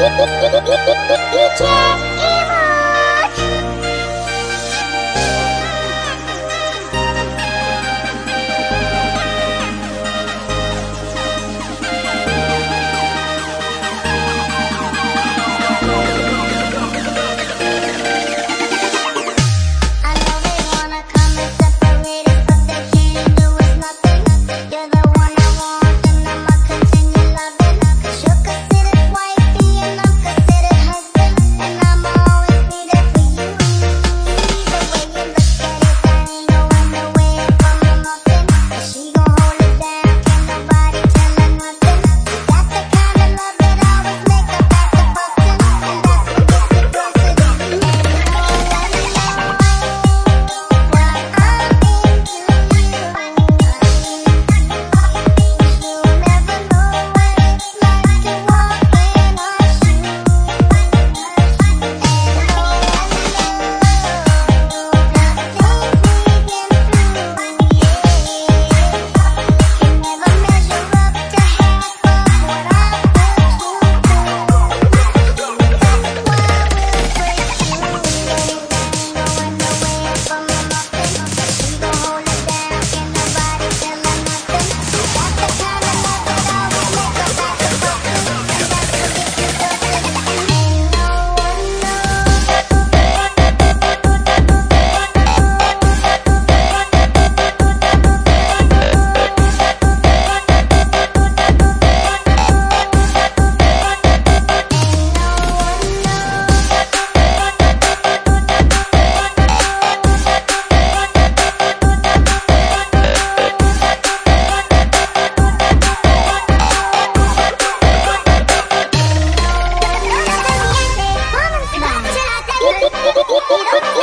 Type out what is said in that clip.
Future ピピピ